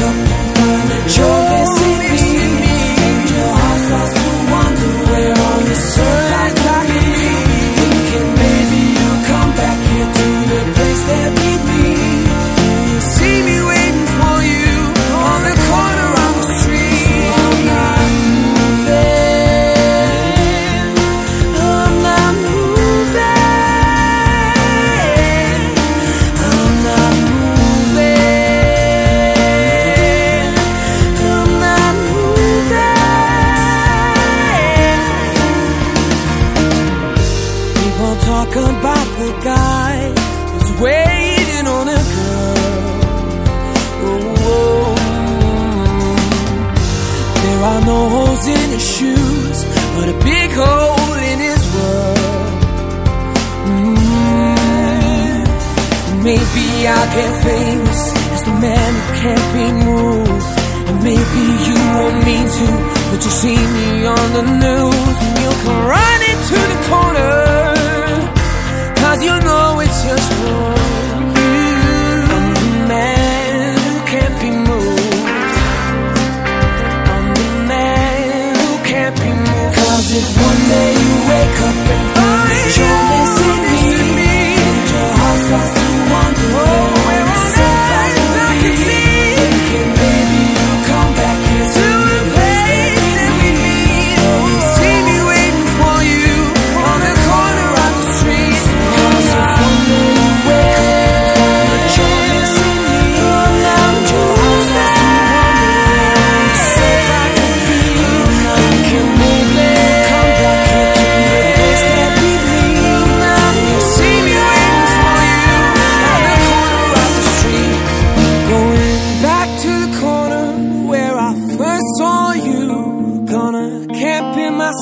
you People talk about the guy who's waiting on a girl. Oh, there are no holes in his shoes, but a big hole in his world. Mm. Maybe I'll get famous as the man who can't be moved. And maybe you won't mean to, but you see me on the news and you'll come Cause one day you wake up